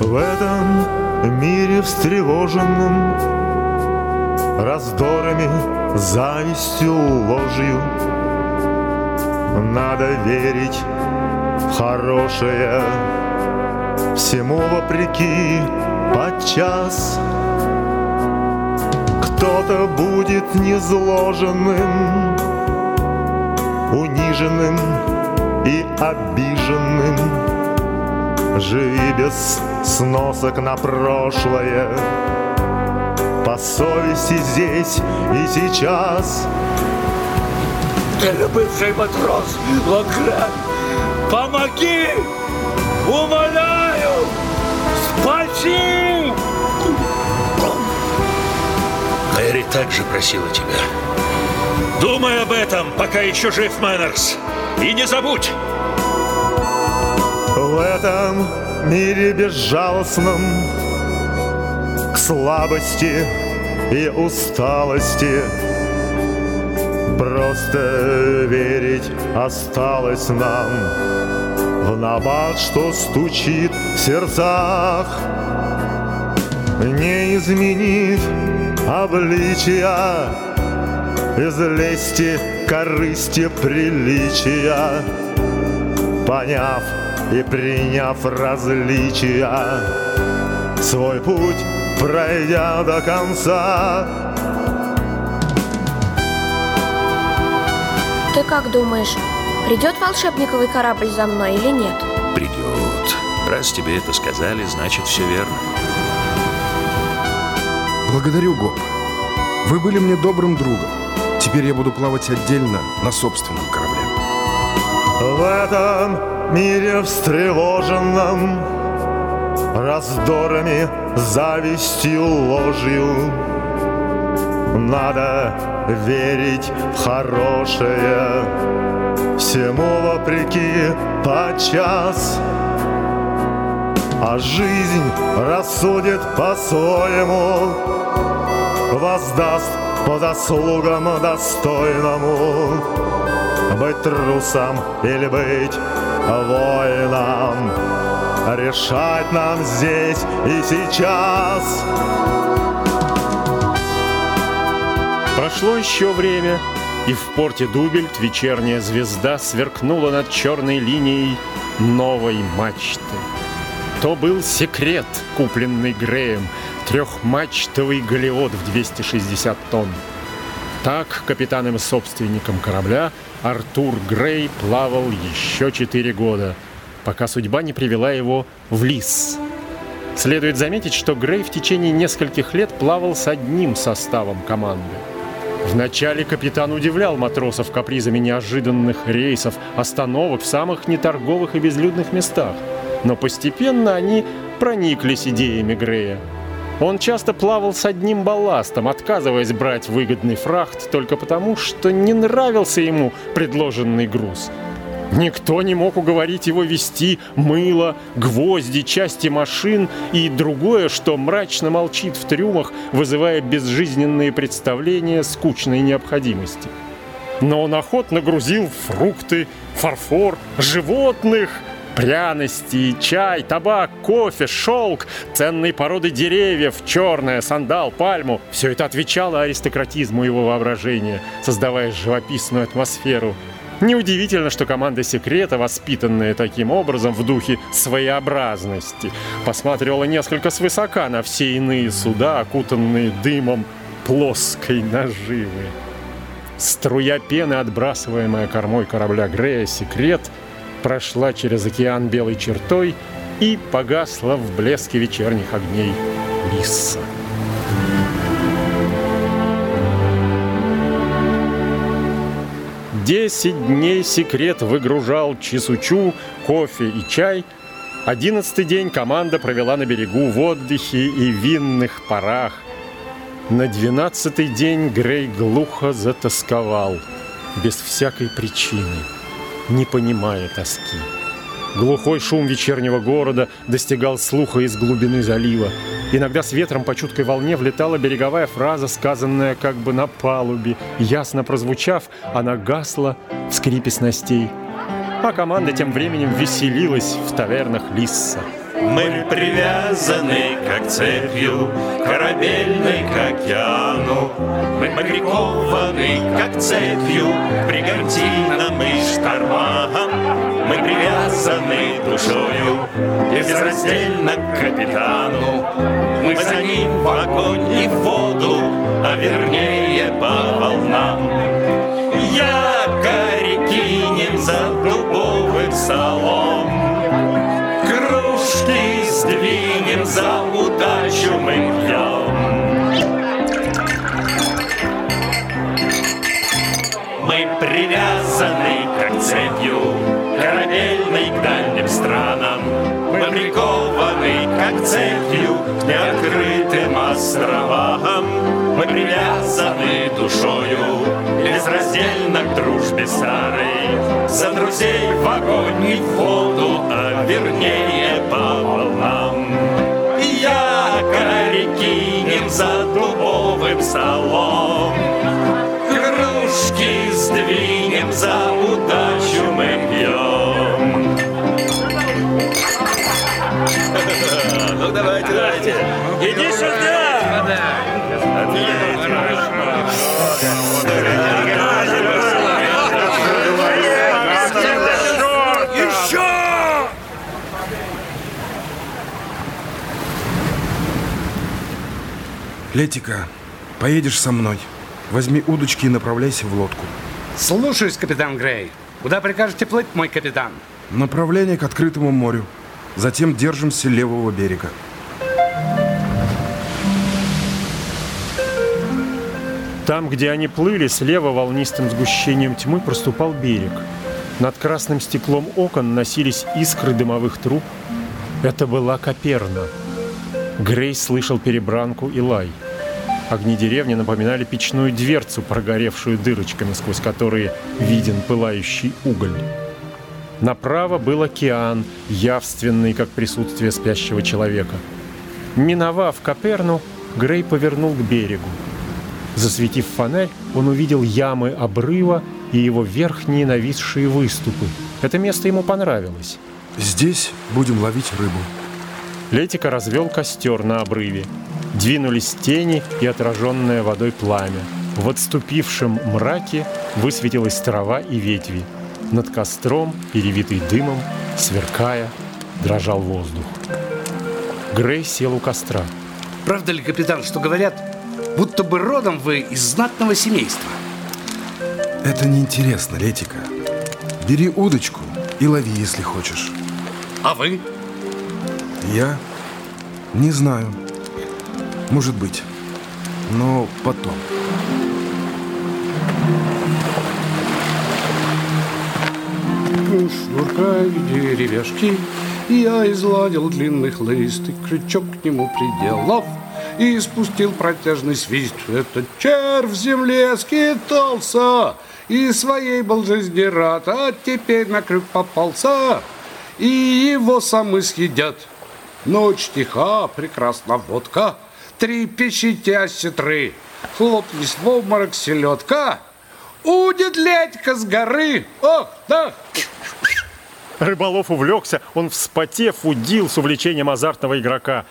В этом мире встревоженном Раздорами, завистью, ложью. Надо верить в хорошее. Всему вопреки подчас Кто-то будет незложенным Униженным и обиженным Живи без сносок на прошлое По совести здесь и сейчас Ты бывший матрос, Лонгрен, помоги! Умоляю! Спаси! Мэри также просила тебя. Думай об этом, пока еще жив Мэннерс. И не забудь! В этом мире безжалостном К слабости и усталости. Просто верить осталось нам В набат, что стучит в сердцах. Не изменив обличия Из лести, корысти, приличия Поняв и приняв различия, свой путь пройдя до конца. Ты как думаешь, придет волшебниковый корабль за мной или нет? Придет. Раз тебе это сказали, значит все верно. Благодарю, Гоп. Вы были мне добрым другом. Теперь я буду плавать отдельно на собственном корабле. В этом мире встревоженном Раздорами, завистью, ложью. Надо верить в хорошее. Всему вопреки подчас. А жизнь рассудит по-своему Воздаст по заслугам достойному. Быть трусом или быть воином Решать нам здесь и сейчас Прошло еще время, и в порте Дубельт вечерняя звезда сверкнула над черной линией новой мачты. То был секрет, купленный Греем, трехмачтовый галеот в 260 тонн. Так капитаном и собственником корабля Артур Грей плавал еще четыре года, пока судьба не привела его в Лис. Следует заметить, что Грей в течение нескольких лет плавал с одним составом команды. Вначале капитан удивлял матросов капризами неожиданных рейсов, остановок в самых неторговых и безлюдных местах. Но постепенно они прониклись идеями Грея – он часто плавал с одним балластом, отказываясь брать выгодный фрахт только потому, что не нравился ему предложенный груз. Никто не мог уговорить его вести мыло, гвозди, части машин и другое, что мрачно молчит в трюмах, вызывая безжизненные представления скучной необходимости. Но он охотно грузил фрукты, фарфор, животных – Пряности, чай, табак, кофе, шелк, ценные породы деревьев, черное, сандал, пальму – все это отвечало аристократизму его воображения, создавая живописную атмосферу. Неудивительно, что команда секрета, воспитанная таким образом в духе своеобразности, посматривала несколько свысока на все иные суда, окутанные дымом плоской наживы. Струя пены, отбрасываемая кормой корабля Грея «Секрет», прошла через океан белой чертой и погасла в блеске вечерних огней Лисса. Десять дней секрет выгружал чесучу, кофе и чай. Одиннадцатый день команда провела на берегу в отдыхе и винных парах. На двенадцатый день Грей глухо затасковал, без всякой причины не понимая тоски. Глухой шум вечернего города достигал слуха из глубины залива. Иногда с ветром по чуткой волне влетала береговая фраза, сказанная как бы на палубе. Ясно прозвучав, она гасла в скрипе снастей. А команда тем временем веселилась в тавернах Лисса. Мы привязаны, как цепью, корабельной к океану. Мы прикованы, как цепью, бригантинам и штормам. Мы привязаны душою безраздельно к капитану. Мы за ним в огонь и в воду, а вернее по волнам. Якорь кинем за дубовым столом, Кружки сдвинем за удачу мы пьем. Мы привязаны, как цепью, корабельной к дальним странам. Мы прикованы, как цепью, к неоткрытым островам. Мы привязаны душою, безраздельно к дружбе старой. За друзей в огонь и в воду, а вернее по волнам. Якорь кинем за дубовым столом. Кружки сдвинем за удачу мы пьем. Ну давайте, давайте. Иди сюда! Летика, поедешь со мной. Возьми удочки и направляйся в лодку. Слушаюсь, капитан Грей. Куда прикажете плыть, мой капитан? Направление к открытому морю. Затем держимся левого берега. Там, где они плыли, слева волнистым сгущением тьмы проступал берег. Над красным стеклом окон носились искры дымовых труб. Это была Коперна. Грей слышал перебранку и лай. Огни деревни напоминали печную дверцу, прогоревшую дырочками, сквозь которые виден пылающий уголь. Направо был океан, явственный, как присутствие спящего человека. Миновав Коперну, Грей повернул к берегу. Засветив фонарь, он увидел ямы обрыва и его верхние нависшие выступы. Это место ему понравилось. Здесь будем ловить рыбу. Летика развел костер на обрыве. Двинулись тени и отраженное водой пламя. В отступившем мраке высветилась трава и ветви. Над костром, перевитый дымом, сверкая, дрожал воздух. Грей сел у костра. Правда ли, капитан, что говорят, будто бы родом вы из знатного семейства? Это неинтересно, Летика. Бери удочку и лови, если хочешь. А вы? Я не знаю. Может быть. Но потом. Шнурка и деревяшки, я изладил длинный хлыст и крючок к нему приделав и спустил протяжный свист. Этот червь в земле скитался и своей был жизни рад, а теперь на крюк попался, и его самы съедят. Ночь тиха, прекрасна водка, три печите осетры, хлопнись в обморок селедка, удит ледька с горы, ох, да! Рыболов увлекся, он вспотев удил с увлечением азартного игрока.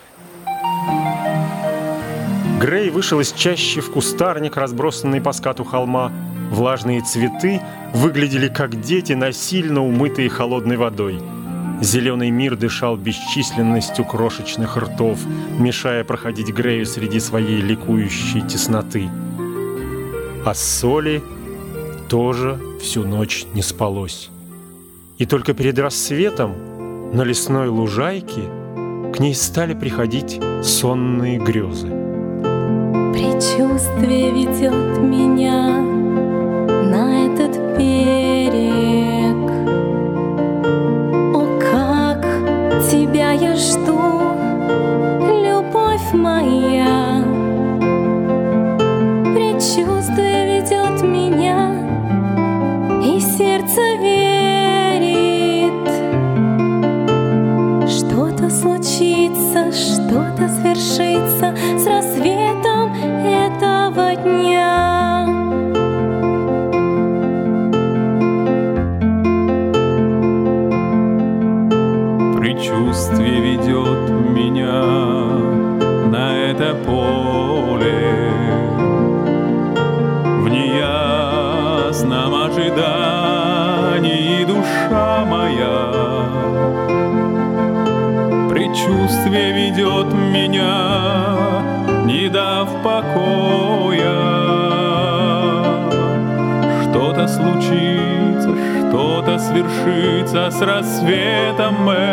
Грей вышел из чащи в кустарник, разбросанный по скату холма. Влажные цветы выглядели как дети, насильно умытые холодной водой. Зеленый мир дышал бесчисленностью крошечных ртов, мешая проходить Грею среди своей ликующей тесноты. А соли тоже всю ночь не спалось. И только перед рассветом на лесной лужайке к ней стали приходить сонные грезы. Предчувствие ведет меня на этот берег. О, как тебя я жду, любовь моя. Предчувствие ведет меня, и сердце верит. Что-то случится, что-то свершится с рассветом рассветом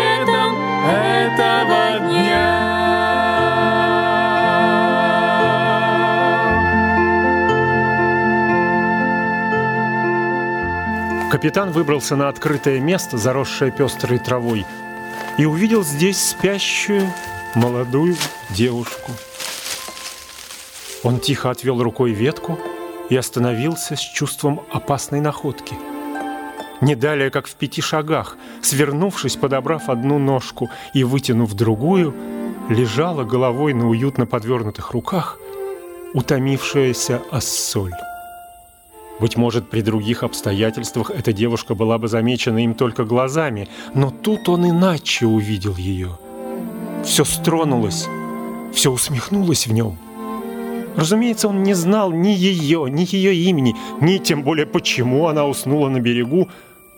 рассветом этого дня. Капитан выбрался на открытое место, заросшее пестрой травой, и увидел здесь спящую молодую девушку. Он тихо отвел рукой ветку и остановился с чувством опасной находки. Не далее, как в пяти шагах, свернувшись, подобрав одну ножку и вытянув другую, лежала головой на уютно подвернутых руках утомившаяся Ассоль. Быть может, при других обстоятельствах эта девушка была бы замечена им только глазами, но тут он иначе увидел ее. Все стронулось, все усмехнулось в нем. Разумеется, он не знал ни ее, ни ее имени, ни тем более почему она уснула на берегу,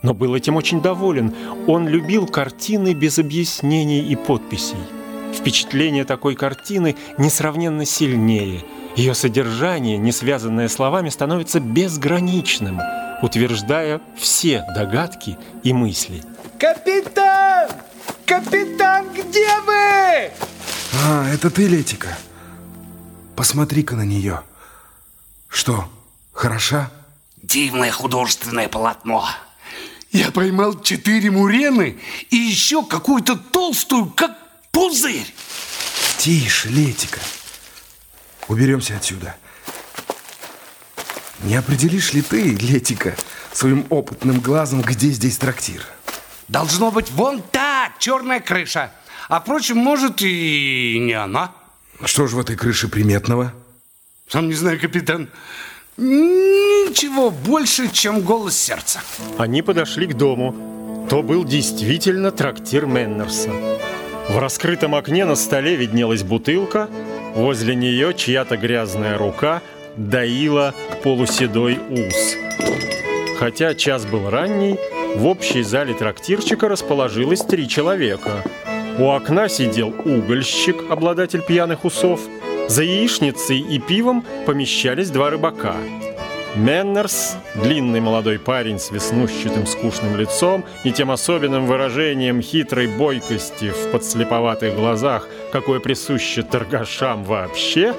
но был этим очень доволен. Он любил картины без объяснений и подписей. Впечатление такой картины несравненно сильнее – ее содержание, не связанное словами, становится безграничным, утверждая все догадки и мысли. Капитан! Капитан, где вы? А, это ты, Летика. Посмотри-ка на нее. Что, хороша? Дивное художественное полотно. Я поймал четыре мурены и еще какую-то толстую, как пузырь. Тише, Летика. Уберемся отсюда. Не определишь ли ты, Летика, своим опытным глазом, где здесь трактир? Должно быть вон та черная крыша. А впрочем, может и не она. Что ж в этой крыше приметного? Сам не знаю, капитан. Ничего больше, чем голос сердца. Они подошли к дому. То был действительно трактир Меннерса. В раскрытом окне на столе виднелась бутылка, возле нее чья-то грязная рука доила полуседой ус. Хотя час был ранний, в общей зале трактирчика расположилось три человека. У окна сидел угольщик, обладатель пьяных усов. За яичницей и пивом помещались два рыбака. Меннерс, длинный молодой парень с веснущатым скучным лицом и тем особенным выражением хитрой бойкости в подслеповатых глазах, какое присуще торгашам вообще,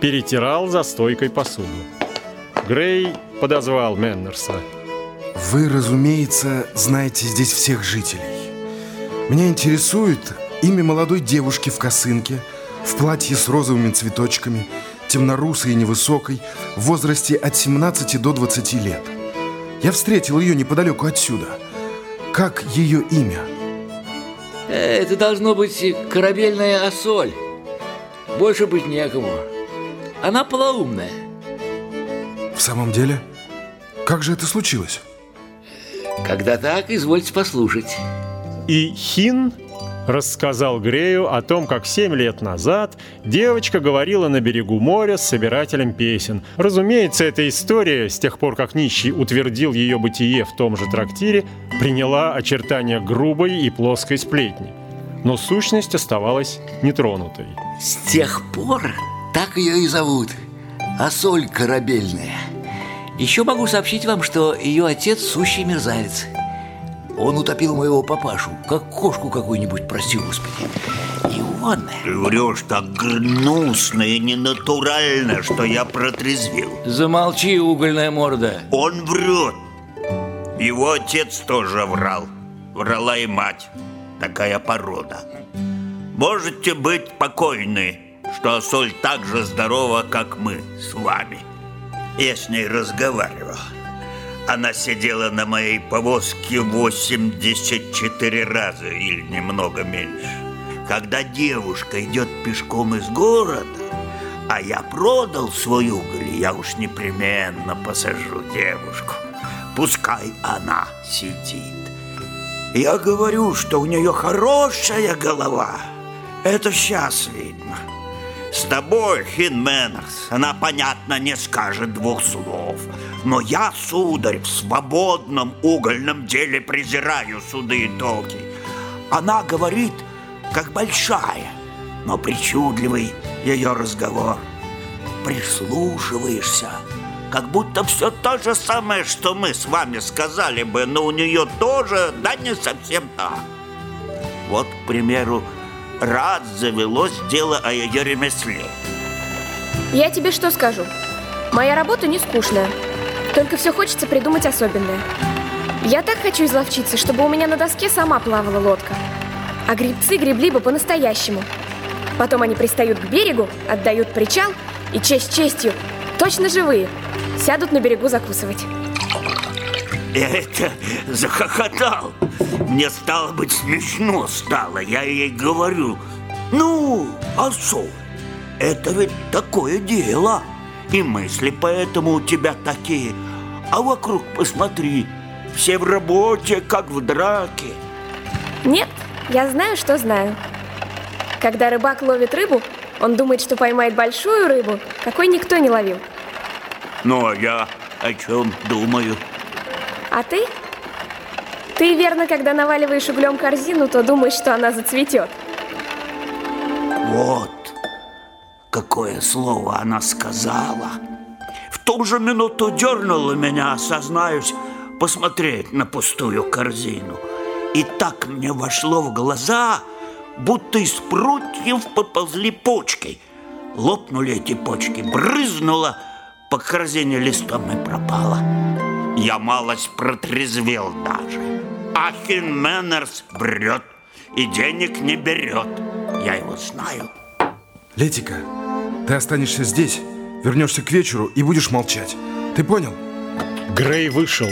перетирал за стойкой посуду. Грей подозвал Меннерса. Вы, разумеется, знаете здесь всех жителей. Меня интересует имя молодой девушки в косынке, в платье с розовыми цветочками, темнорусой и невысокой, в возрасте от 17 до 20 лет. Я встретил ее неподалеку отсюда. Как ее имя? Это должно быть корабельная осоль. Больше быть некому. Она полоумная. В самом деле? Как же это случилось? Когда так, извольте послушать. И Хин рассказал Грею о том, как семь лет назад девочка говорила на берегу моря с собирателем песен. Разумеется, эта история, с тех пор, как нищий утвердил ее бытие в том же трактире, приняла очертания грубой и плоской сплетни. Но сущность оставалась нетронутой. С тех пор так ее и зовут. Осоль корабельная. Еще могу сообщить вам, что ее отец сущий мерзавец. Он утопил моего папашу, как кошку какую-нибудь, прости господи. ионы. Ты врешь так гнусно и ненатурально, что я протрезвел. Замолчи, угольная морда. Он врет. Его отец тоже врал. Врала и мать. Такая порода. Можете быть покойны, что соль так же здорова, как мы с вами. Я с ней разговаривал. Она сидела на моей повозке 84 раза или немного меньше. Когда девушка идет пешком из города, а я продал свой уголь, я уж непременно посажу девушку. Пускай она сидит. Я говорю, что у нее хорошая голова. Это сейчас видно. С тобой, Финн Мэннерс, она, понятно, не скажет двух слов. Но я, сударь, в свободном угольном деле презираю суды и толки. Она говорит, как большая, но причудливый ее разговор. Прислушиваешься, как будто все то же самое, что мы с вами сказали бы, но у нее тоже, да не совсем так. Вот, к примеру, раз завелось дело о ее ремесле. Я тебе что скажу? Моя работа не скучная. Только все хочется придумать особенное. Я так хочу изловчиться, чтобы у меня на доске сама плавала лодка. А грибцы гребли бы по-настоящему. Потом они пристают к берегу, отдают причал и честь честью, точно живые, сядут на берегу закусывать. Это захохотал. Мне стало быть смешно стало. Я ей говорю, ну, а что? Это ведь такое дело. И мысли поэтому у тебя такие. А вокруг посмотри, все в работе, как в драке. Нет, я знаю, что знаю. Когда рыбак ловит рыбу, он думает, что поймает большую рыбу, какой никто не ловил. Ну, а я о чем думаю? А ты? Ты, верно, когда наваливаешь углем корзину, то думаешь, что она зацветет. Вот какое слово она сказала. В ту же минуту дернула меня, сознаюсь, посмотреть на пустую корзину. И так мне вошло в глаза, будто из прутьев поползли почки. Лопнули эти почки, брызнула по корзине листом и пропала. Я малость протрезвел даже. Ахин Мэннерс брет и денег не берет. Я его знаю. Летика, ты останешься здесь, вернешься к вечеру и будешь молчать. Ты понял? Грей вышел.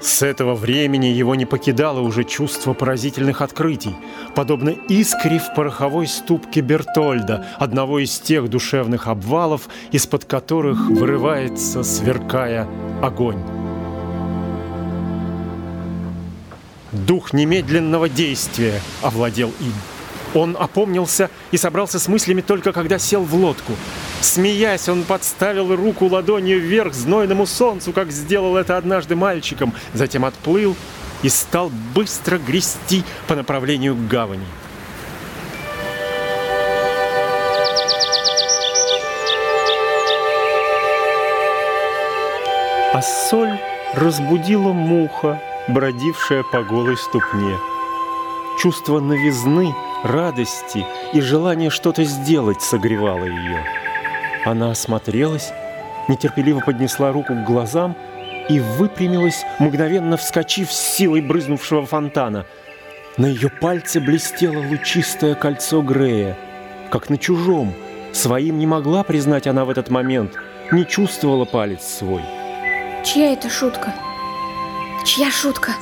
С этого времени его не покидало уже чувство поразительных открытий, подобно искре в пороховой ступке Бертольда, одного из тех душевных обвалов, из-под которых вырывается, сверкая, огонь. Дух немедленного действия овладел им. Он опомнился и собрался с мыслями только когда сел в лодку. Смеясь, он подставил руку ладонью вверх знойному солнцу, как сделал это однажды мальчиком, затем отплыл и стал быстро грести по направлению к гавани. А соль разбудила муха, бродившая по голой ступне. Чувство новизны, радости и желание что-то сделать согревало ее. Она осмотрелась, нетерпеливо поднесла руку к глазам и выпрямилась, мгновенно вскочив с силой брызнувшего фонтана. На ее пальце блестело лучистое кольцо Грея, как на чужом. Своим не могла признать она в этот момент, не чувствовала палец свой. Чья это шутка? Чья шутка?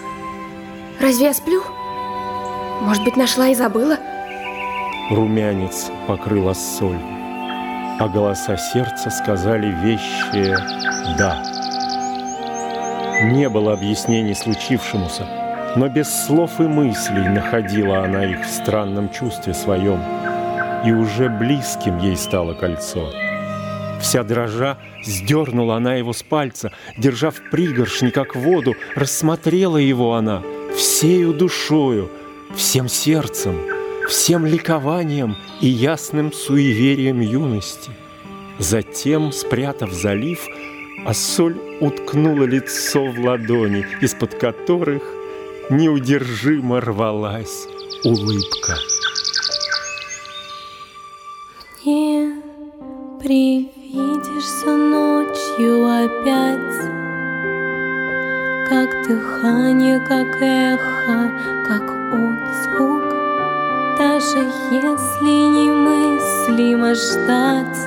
Разве я сплю? Может быть, нашла и забыла? Румянец покрыл соль, а голоса сердца сказали вещие «да». Не было объяснений случившемуся, но без слов и мыслей находила она их в странном чувстве своем, и уже близким ей стало кольцо. Вся дрожа сдернула она его с пальца, держа в пригоршни, как воду, рассмотрела его она всею душою, всем сердцем, всем ликованием и ясным суеверием юности. Затем, спрятав залив, Ассоль уткнула лицо в ладони, из-под которых неудержимо рвалась улыбка. Мне привидишься ночью опять как дыхание, как эхо, как отзвук даже если немыслимо ждать.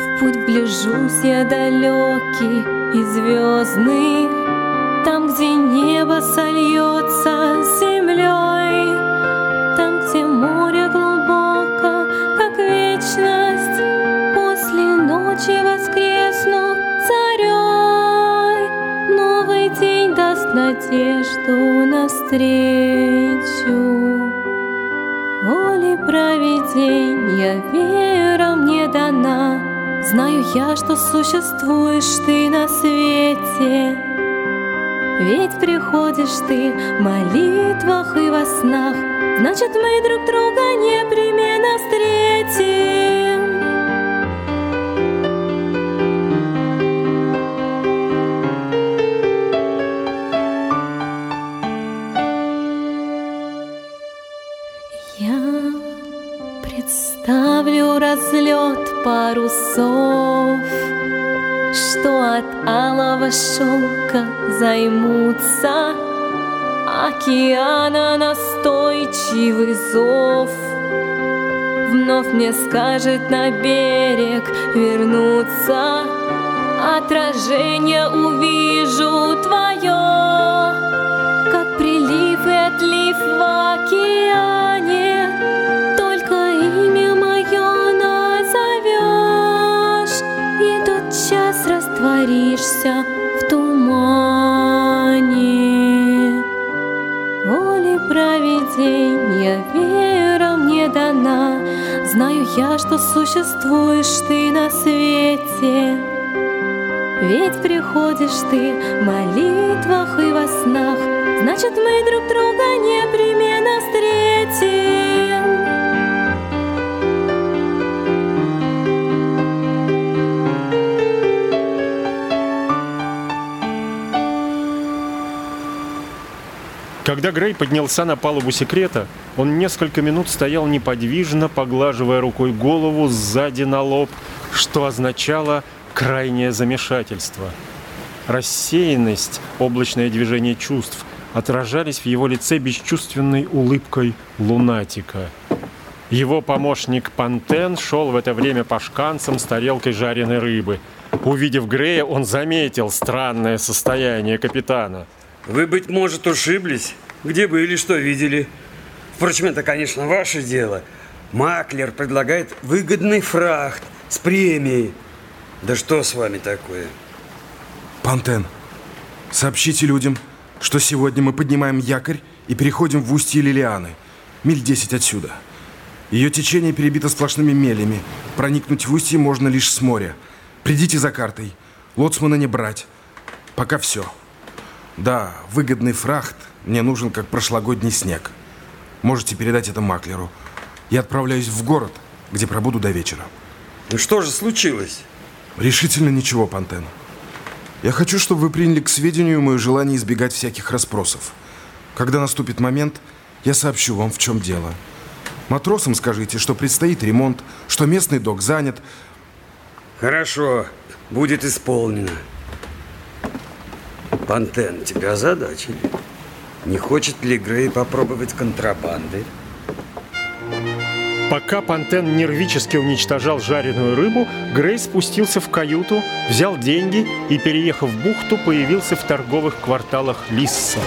В путь ближусь я далекий и звездный Там, где небо сольется с землей Там, где море глубоко, как вечность После ночи воскресну царей Новый день даст надежду навстречу провиденья вера мне дана. Знаю я, что существуешь ты на свете. Ведь приходишь ты в молитвах и во снах. Значит, мы друг друга непременно Океана настойчивый зов. Вновь мне скажет на берег вернуться. Отражение увижу твое Как прилив и отлив в океане я, что существуешь ты на свете. Ведь приходишь ты в молитвах и во снах. Значит, мы друг друга Когда Грей поднялся на палубу секрета, он несколько минут стоял неподвижно, поглаживая рукой голову сзади на лоб, что означало крайнее замешательство. Рассеянность, облачное движение чувств отражались в его лице бесчувственной улыбкой лунатика. Его помощник Пантен шел в это время по шканцам с тарелкой жареной рыбы. Увидев Грея, он заметил странное состояние капитана. Вы, быть может, ушиблись? Где были, что видели? Впрочем, это, конечно, ваше дело. Маклер предлагает выгодный фрахт с премией. Да что с вами такое? Пантен, сообщите людям, что сегодня мы поднимаем якорь и переходим в устье Лилианы, миль 10 отсюда. Ее течение перебито сплошными мелями. Проникнуть в устье можно лишь с моря. Придите за картой. Лоцмана не брать. Пока все. Да, выгодный фрахт мне нужен, как прошлогодний снег. Можете передать это Маклеру. Я отправляюсь в город, где пробуду до вечера. Ну что же случилось? Решительно ничего, Пантен. Я хочу, чтобы вы приняли к сведению мое желание избегать всяких расспросов. Когда наступит момент, я сообщу вам, в чем дело. Матросам скажите, что предстоит ремонт, что местный док занят. Хорошо, будет исполнено. Пантен, тебя озадачили. Не хочет ли Грей попробовать контрабанды? Пока Пантен нервически уничтожал жареную рыбу, Грей спустился в каюту, взял деньги и, переехав в бухту, появился в торговых кварталах Лисса.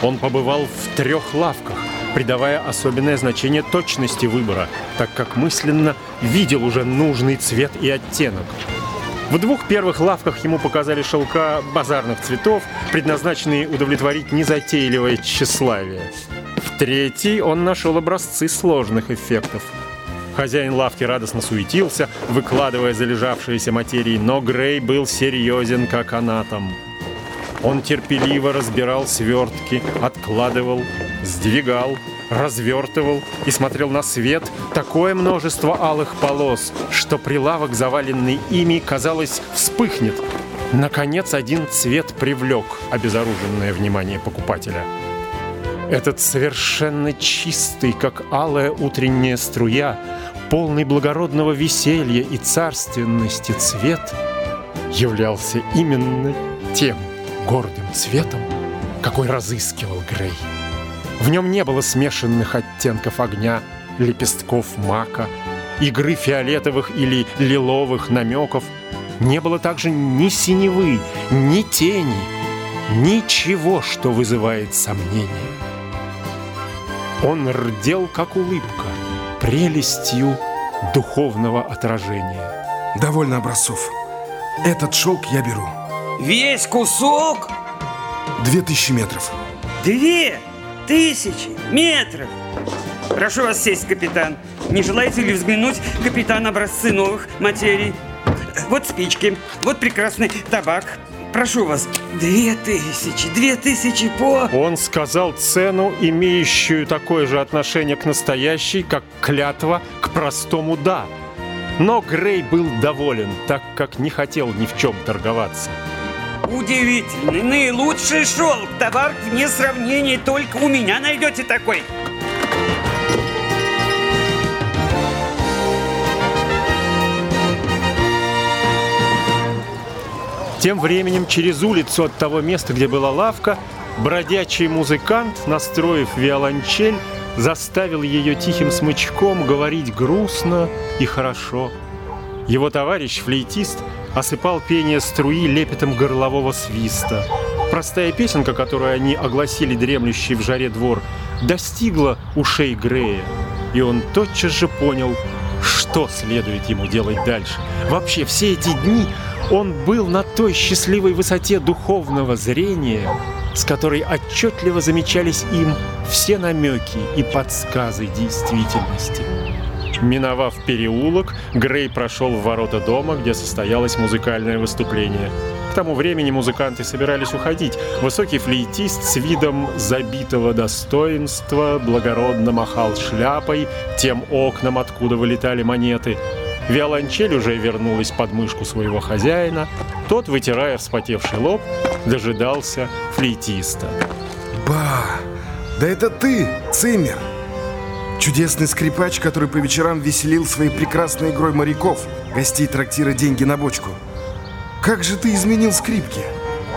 Он побывал в трех лавках, придавая особенное значение точности выбора, так как мысленно видел уже нужный цвет и оттенок. В двух первых лавках ему показали шелка базарных цветов, предназначенные удовлетворить незатейливое тщеславие. В третьей он нашел образцы сложных эффектов. Хозяин лавки радостно суетился, выкладывая залежавшиеся материи, но Грей был серьезен, как анатом. Он терпеливо разбирал свертки, откладывал, сдвигал, развертывал и смотрел на свет такое множество алых полос, что прилавок, заваленный ими, казалось, вспыхнет. Наконец, один цвет привлек обезоруженное внимание покупателя. Этот совершенно чистый, как алая утренняя струя, полный благородного веселья и царственности цвет являлся именно тем гордым цветом, какой разыскивал Грей. В нем не было смешанных оттенков огня, лепестков мака, игры фиолетовых или лиловых намеков. Не было также ни синевы, ни тени, ничего, что вызывает сомнение. Он рдел, как улыбка, прелестью духовного отражения. Довольно образцов. Этот шелк я беру. Весь кусок? Две тысячи метров. Две тысячи метров? Прошу вас сесть, капитан. Не желаете ли взглянуть, капитан, образцы новых материй? Вот спички, вот прекрасный табак. Прошу вас, две тысячи, две тысячи по... Он сказал цену, имеющую такое же отношение к настоящей, как клятва к простому «да». Но Грей был доволен, так как не хотел ни в чем торговаться. Удивительный, наилучший шелк, товар вне сравнения, только у меня найдете такой. Тем временем через улицу от того места, где была лавка, бродячий музыкант, настроив виолончель, заставил ее тихим смычком говорить грустно и хорошо. Его товарищ, флейтист, осыпал пение струи лепетом горлового свиста. Простая песенка, которую они огласили дремлющий в жаре двор, достигла ушей Грея, и он тотчас же понял, что следует ему делать дальше. Вообще, все эти дни он был на той счастливой высоте духовного зрения, с которой отчетливо замечались им все намеки и подсказы действительности. Миновав переулок, Грей прошел в ворота дома, где состоялось музыкальное выступление. К тому времени музыканты собирались уходить. Высокий флейтист с видом забитого достоинства благородно махал шляпой тем окнам, откуда вылетали монеты. Виолончель уже вернулась под мышку своего хозяина. Тот, вытирая вспотевший лоб, дожидался флейтиста. Ба! Да это ты, Циммер! Чудесный скрипач, который по вечерам веселил своей прекрасной игрой моряков, гостей трактира «Деньги на бочку». Как же ты изменил скрипки?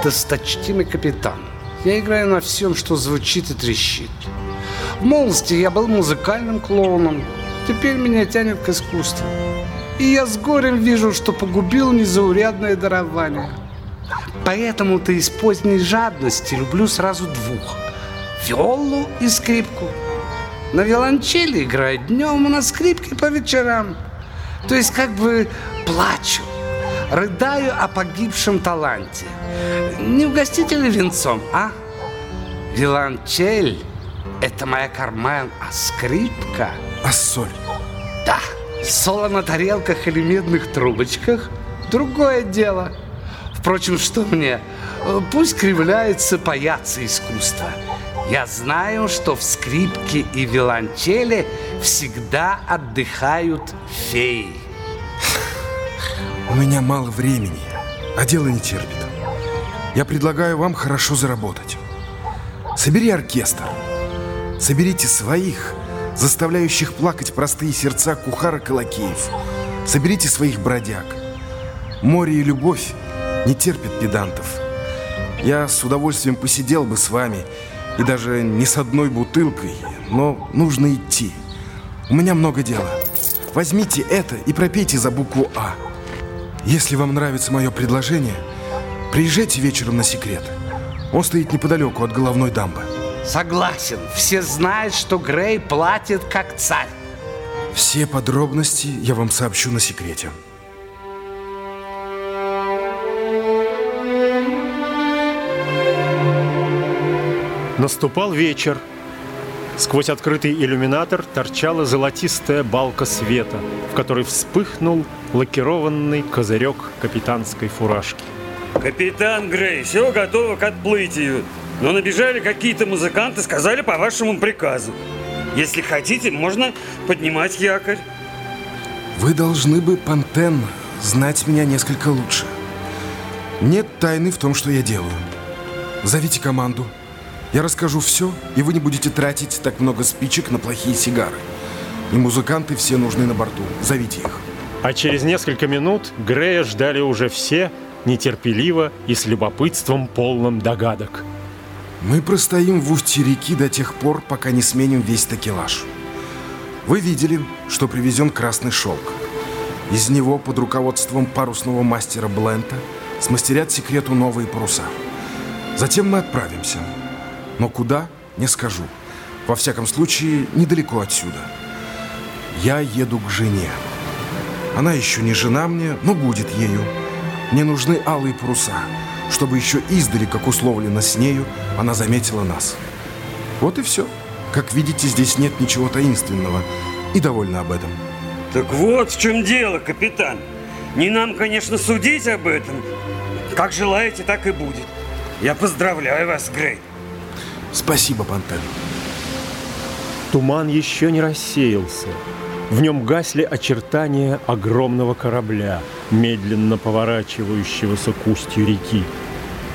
Досточтимый капитан, я играю на всем, что звучит и трещит. В молодости я был музыкальным клоуном, теперь меня тянет к искусству. И я с горем вижу, что погубил незаурядное дарование. Поэтому-то из поздней жадности люблю сразу двух – виолу и скрипку – на виолончели играю днем, а на скрипке по вечерам. То есть как бы плачу, рыдаю о погибшем таланте. Не угостите ли венцом, а? Виолончель – это моя карман, а скрипка – А соль? Да, соло на тарелках или медных трубочках – другое дело. Впрочем, что мне? Пусть кривляется паяться искусства. Я знаю, что в скрипке и виолончели всегда отдыхают феи. У меня мало времени, а дело не терпит. Я предлагаю вам хорошо заработать. Собери оркестр. Соберите своих, заставляющих плакать простые сердца кухарок и лакеев. Соберите своих бродяг. Море и любовь не терпят педантов. Я с удовольствием посидел бы с вами и даже не с одной бутылкой, но нужно идти. У меня много дела. Возьмите это и пропейте за букву А. Если вам нравится мое предложение, приезжайте вечером на секрет. Он стоит неподалеку от головной дамбы. Согласен. Все знают, что Грей платит как царь. Все подробности я вам сообщу на секрете. Наступал вечер. Сквозь открытый иллюминатор торчала золотистая балка света, в которой вспыхнул лакированный козырек капитанской фуражки. Капитан Грей, все готово к отплытию. Но набежали какие-то музыканты, сказали по вашему приказу. Если хотите, можно поднимать якорь. Вы должны бы, Пантен, знать меня несколько лучше. Нет тайны в том, что я делаю. Зовите команду. Я расскажу все, и вы не будете тратить так много спичек на плохие сигары. И музыканты все нужны на борту. Зовите их. А через несколько минут Грея ждали уже все, нетерпеливо и с любопытством полным догадок. Мы простоим в устье реки до тех пор, пока не сменим весь такелаж. Вы видели, что привезен красный шелк. Из него под руководством парусного мастера Блента смастерят секрету новые паруса. Затем мы отправимся. Но куда, не скажу. Во всяком случае, недалеко отсюда. Я еду к жене. Она еще не жена мне, но будет ею. Мне нужны алые паруса, чтобы еще издали, как условлено с нею, она заметила нас. Вот и все. Как видите, здесь нет ничего таинственного. И довольна об этом. Так вот в чем дело, капитан. Не нам, конечно, судить об этом. Как желаете, так и будет. Я поздравляю вас, Грей. Спасибо, Пантен. Туман еще не рассеялся. В нем гасли очертания огромного корабля, медленно поворачивающегося к устью реки.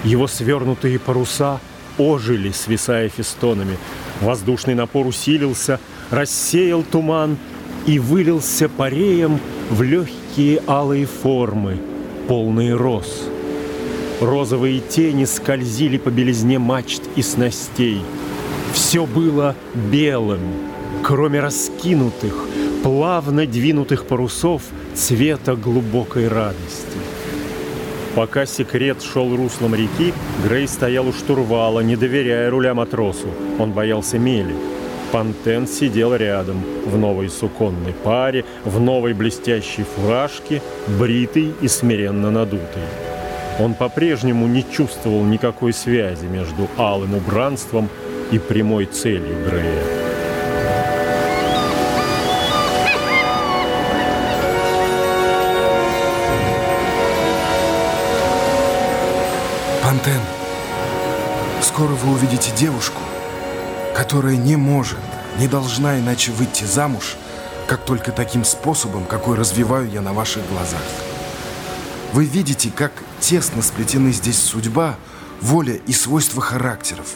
Его свернутые паруса ожили, свисая фестонами. Воздушный напор усилился, рассеял туман и вылился пареем в легкие алые формы, полные роз. Розовые тени скользили по белизне мачт и снастей. Все было белым, кроме раскинутых, плавно двинутых парусов цвета глубокой радости. Пока секрет шел руслом реки, Грей стоял у штурвала, не доверяя руля матросу. Он боялся мели. Пантен сидел рядом, в новой суконной паре, в новой блестящей фуражке, бритый и смиренно надутый. Он по-прежнему не чувствовал никакой связи между алым убранством и прямой целью Грея. Пантен, скоро вы увидите девушку, которая не может, не должна иначе выйти замуж, как только таким способом, какой развиваю я на ваших глазах. Вы видите, как тесно сплетены здесь судьба, воля и свойства характеров.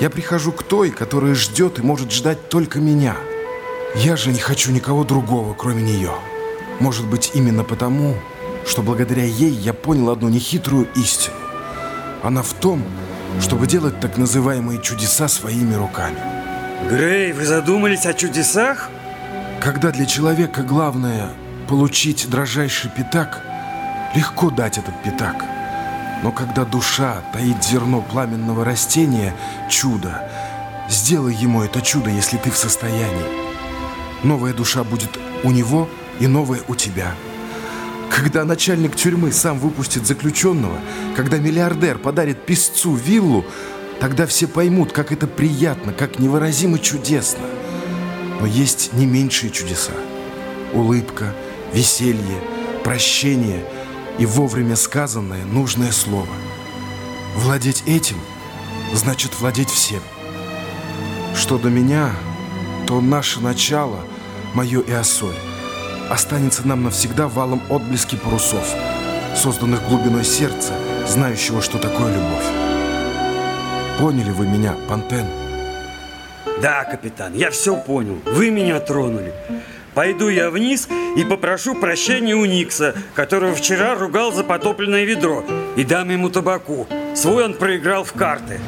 Я прихожу к той, которая ждет и может ждать только меня. Я же не хочу никого другого, кроме нее. Может быть, именно потому, что благодаря ей я понял одну нехитрую истину. Она в том, чтобы делать так называемые чудеса своими руками. Грей, вы задумались о чудесах? Когда для человека главное получить дрожайший пятак, легко дать этот пятак. Но когда душа таит зерно пламенного растения, чудо, сделай ему это чудо, если ты в состоянии. Новая душа будет у него и новая у тебя. Когда начальник тюрьмы сам выпустит заключенного, когда миллиардер подарит песцу виллу, тогда все поймут, как это приятно, как невыразимо чудесно. Но есть не меньшие чудеса. Улыбка, веселье, прощение и вовремя сказанное нужное слово. Владеть этим значит владеть всем. Что до меня, то наше начало, мое и Ассоль, останется нам навсегда валом отблески парусов, созданных глубиной сердца, знающего, что такое любовь. Поняли вы меня, Пантен? Да, капитан, я все понял. Вы меня тронули. Пойду я вниз и попрошу прощения у Никса, которого вчера ругал за потопленное ведро, и дам ему табаку. Свой он проиграл в карты.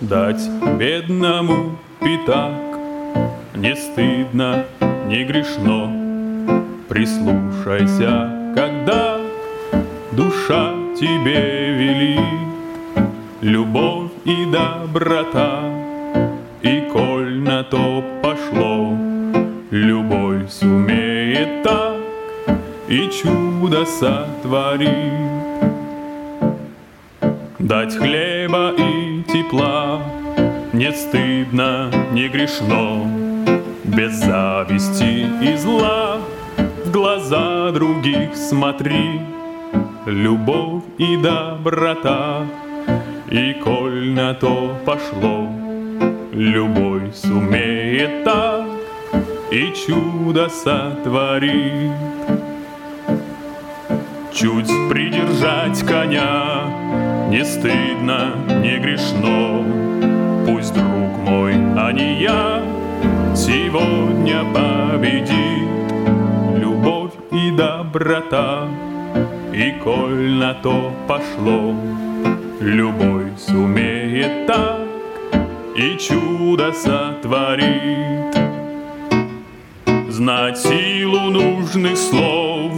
Дать бедному пятак Не стыдно, не грешно Прислушайся, когда душа тебе велит Любовь и доброта то пошло. Любовь сумеет так И чудо сотворит. Дать хлеба и тепла Не стыдно, не грешно. Без зависти и зла В глаза других смотри. Любовь и доброта И коль на то пошло Любовь сумеет так И чудо сотворит. Чуть придержать коня Не стыдно, не грешно. Пусть друг мой, а не я, сегодня победит. Любовь и доброта, и коль на то пошло, Любовь сумеет так и чудо сотворит. Знать силу нужных слов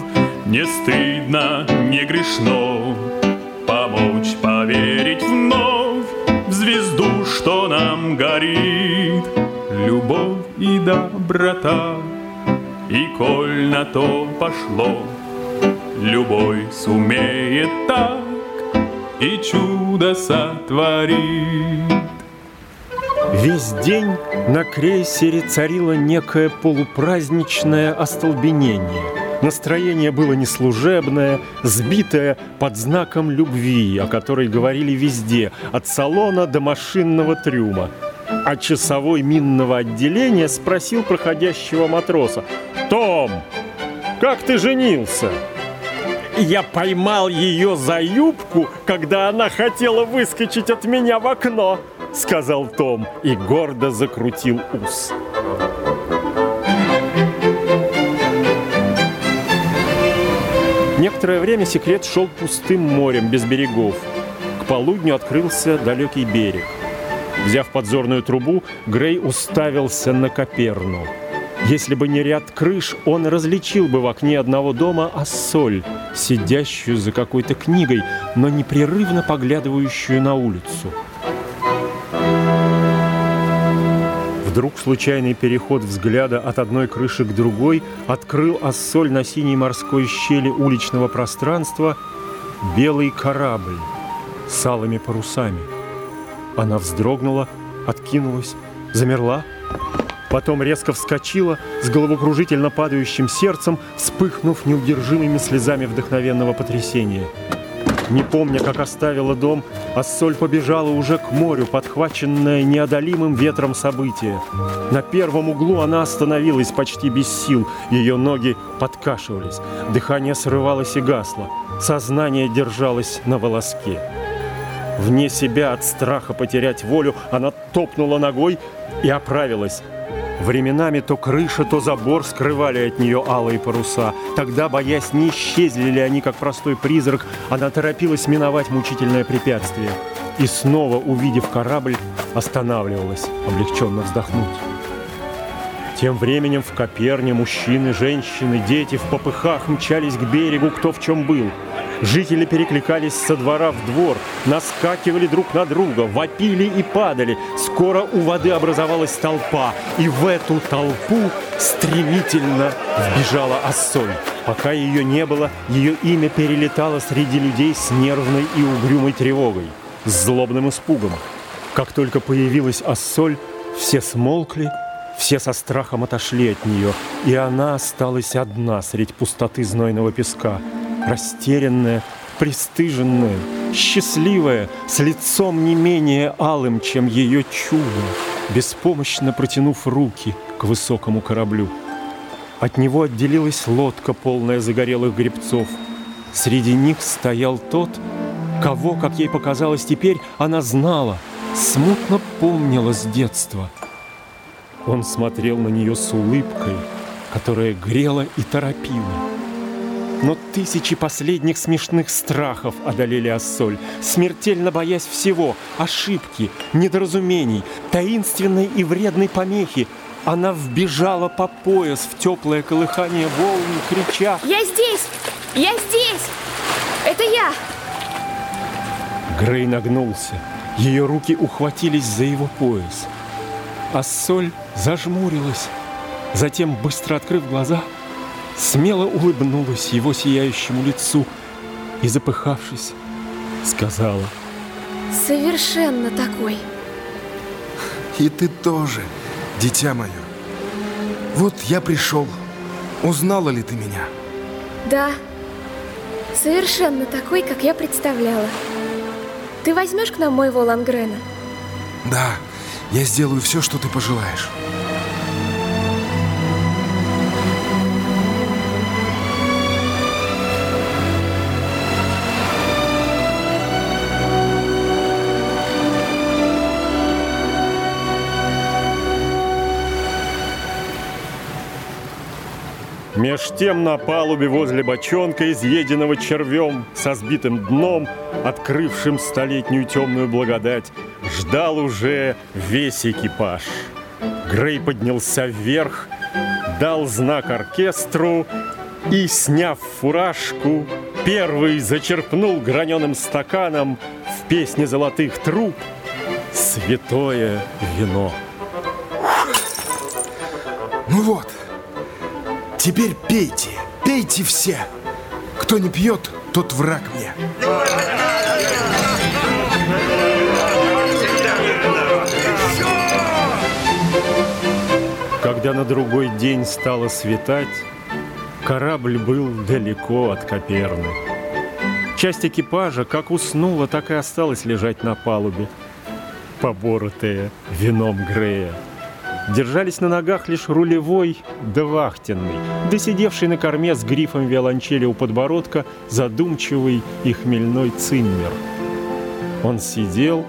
не стыдно, не грешно, Помочь поверить вновь в звезду, что нам горит. Любовь и доброта, и коль на то пошло, Любовь сумеет так и чудо сотворит. Весь день на крейсере царило некое полупраздничное остолбенение. Настроение было неслужебное, сбитое под знаком любви, о которой говорили везде, от салона до машинного трюма. А часовой минного отделения спросил проходящего матроса, «Том, как ты женился?» Я поймал ее за юбку, когда она хотела выскочить от меня в окно, сказал Том и гордо закрутил ус. Некоторое время секрет шел пустым морем, без берегов. К полудню открылся далекий берег. Взяв подзорную трубу, Грей уставился на Коперну. Если бы не ряд крыш, он различил бы в окне одного дома Ассоль, сидящую за какой-то книгой, но непрерывно поглядывающую на улицу. Вдруг случайный переход взгляда от одной крыши к другой открыл Ассоль на синей морской щели уличного пространства белый корабль с алыми парусами. Она вздрогнула, откинулась, замерла, потом резко вскочила с головокружительно падающим сердцем, вспыхнув неудержимыми слезами вдохновенного потрясения. Не помня, как оставила дом, Ассоль побежала уже к морю, подхваченная неодолимым ветром события. На первом углу она остановилась почти без сил, ее ноги подкашивались, дыхание срывалось и гасло, сознание держалось на волоске. Вне себя от страха потерять волю она топнула ногой и оправилась. Временами то крыша, то забор скрывали от нее алые паруса. Тогда, боясь, не исчезли ли они, как простой призрак, она торопилась миновать мучительное препятствие. И снова, увидев корабль, останавливалась, облегченно вздохнуть. Тем временем в Коперне мужчины, женщины, дети в попыхах мчались к берегу, кто в чем был – Жители перекликались со двора в двор, наскакивали друг на друга, вопили и падали. Скоро у воды образовалась толпа, и в эту толпу стремительно вбежала Ассоль. Пока ее не было, ее имя перелетало среди людей с нервной и угрюмой тревогой, с злобным испугом. Как только появилась Ассоль, все смолкли, все со страхом отошли от нее, и она осталась одна средь пустоты знойного песка – растерянная, пристыженная, счастливая, с лицом не менее алым, чем ее чудо, беспомощно протянув руки к высокому кораблю. От него отделилась лодка, полная загорелых гребцов. Среди них стоял тот, кого, как ей показалось теперь, она знала, смутно помнила с детства. Он смотрел на нее с улыбкой, которая грела и торопила. Но тысячи последних смешных страхов одолели Ассоль, смертельно боясь всего – ошибки, недоразумений, таинственной и вредной помехи. Она вбежала по пояс в теплое колыхание волн, крича «Я здесь! Я здесь! Это я!» Грей нагнулся. Ее руки ухватились за его пояс. Ассоль зажмурилась. Затем, быстро открыв глаза – смело улыбнулась его сияющему лицу и, запыхавшись, сказала «Совершенно такой». И ты тоже, дитя мое. Вот я пришел. Узнала ли ты меня? Да, совершенно такой, как я представляла. Ты возьмешь к нам моего Лангрена? Да, я сделаю все, что ты пожелаешь. Меж тем на палубе возле бочонка, изъеденного червем, со сбитым дном, открывшим столетнюю темную благодать, ждал уже весь экипаж. Грей поднялся вверх, дал знак оркестру и, сняв фуражку, первый зачерпнул граненым стаканом в песне золотых труб святое вино. Ну вот, теперь пейте, пейте все. Кто не пьет, тот враг мне. Когда на другой день стало светать, корабль был далеко от Коперны. Часть экипажа как уснула, так и осталась лежать на палубе, поборотая вином Грея. Держались на ногах лишь рулевой да вахтенный, да сидевший на корме с грифом виолончели у подбородка задумчивый и хмельной циннер. Он сидел,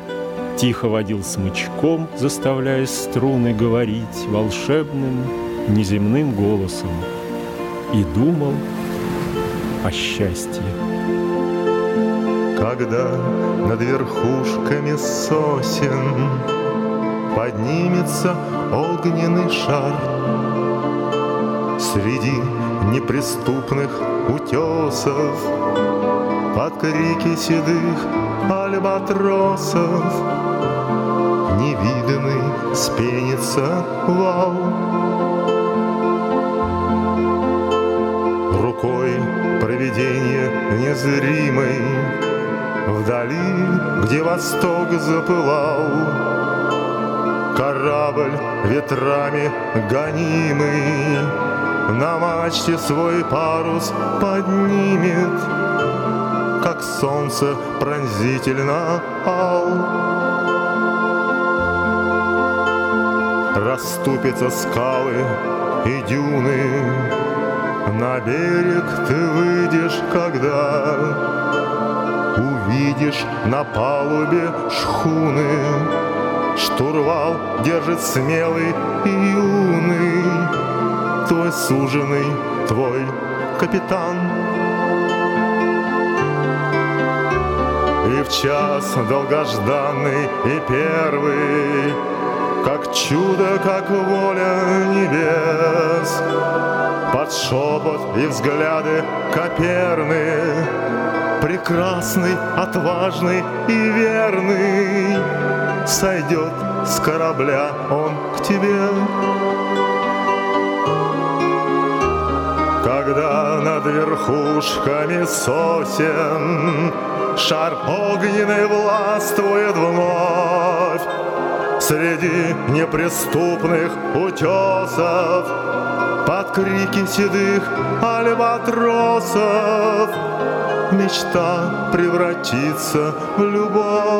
тихо водил смычком, заставляя струны говорить волшебным, неземным голосом, и думал о счастье. Когда над верхушками сосен Поднимется огненный шар. Среди неприступных утесов Под крики седых альбатросов Невиданный спенится вал. Рукой провидения незримой Вдали, где восток запылал, Корабль ветрами гонимый. На мачте свой парус поднимет, Как солнце пронзительно ал. Раступятся скалы и дюны, На берег ты выйдешь, когда Увидишь на палубе шхуны Штурвал держит смелый и юный. Твой суженый, твой капитан. И в час долгожданный и первый Как чудо, как воля небес. Под шепот и взгляды коперны прекрасный, отважный и верный, Сойдет с корабля он к тебе. Когда над верхушками сосен Шар огненный властвует вновь Среди неприступных утесов Под крики седых альбатросов мечта превратится в любовь.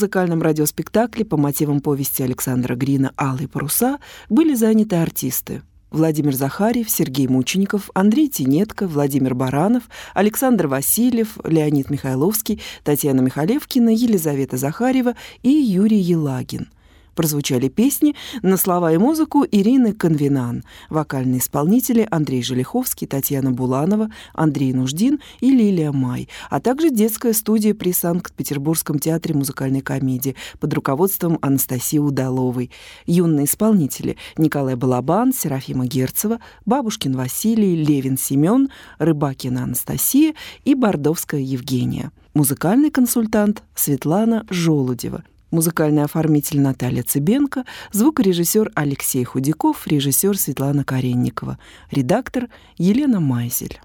Музыкальном радиоспектакле по мотивам повести Александра Грина «Алые паруса» были заняты артисты. Владимир Захарьев, Сергей Мучеников, Андрей Тинетко, Владимир Баранов, Александр Васильев, Леонид Михайловский, Татьяна Михалевкина, Елизавета Захарьева и Юрий Елагин – Прозвучали песни на слова и музыку Ирины Конвинан, вокальные исполнители Андрей Желиховский, Татьяна Буланова, Андрей Нуждин и Лилия Май, а также детская студия при Санкт-Петербургском театре музыкальной комедии под руководством Анастасии Удаловой. Юные исполнители Николай Балабан, Серафима Герцева, Бабушкин Василий, Левин Семен, Рыбакина Анастасия и Бордовская Евгения. Музыкальный консультант Светлана Желудева музыкальный оформитель Наталья Цыбенко, звукорежиссер Алексей Худяков, режиссер Светлана Каренникова, редактор Елена Майзель.